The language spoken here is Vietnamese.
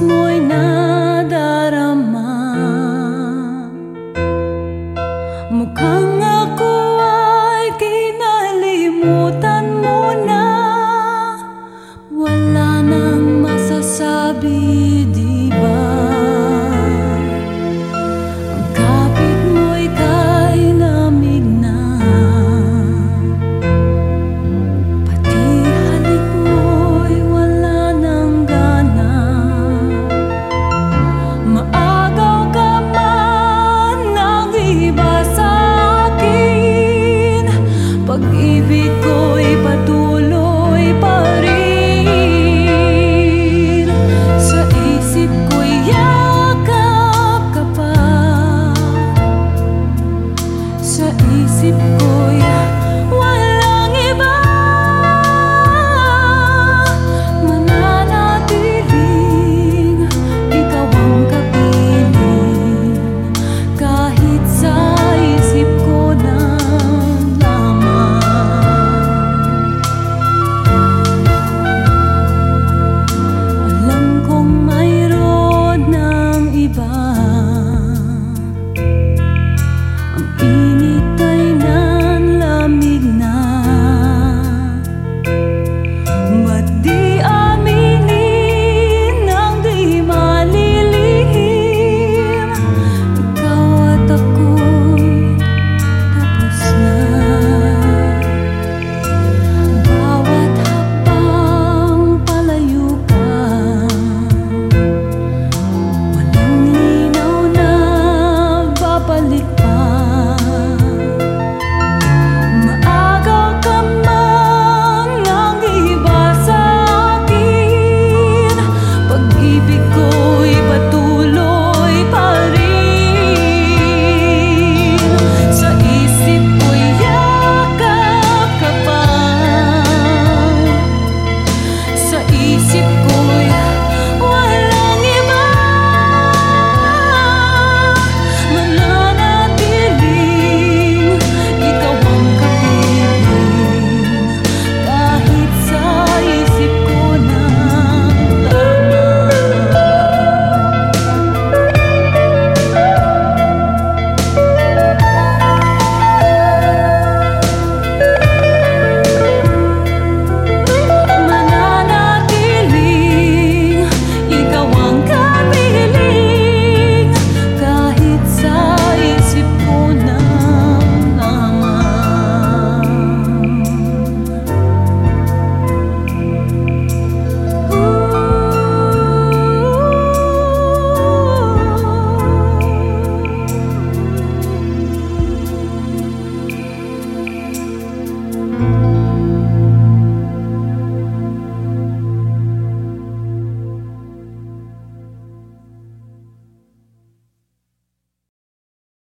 mỗi năm baby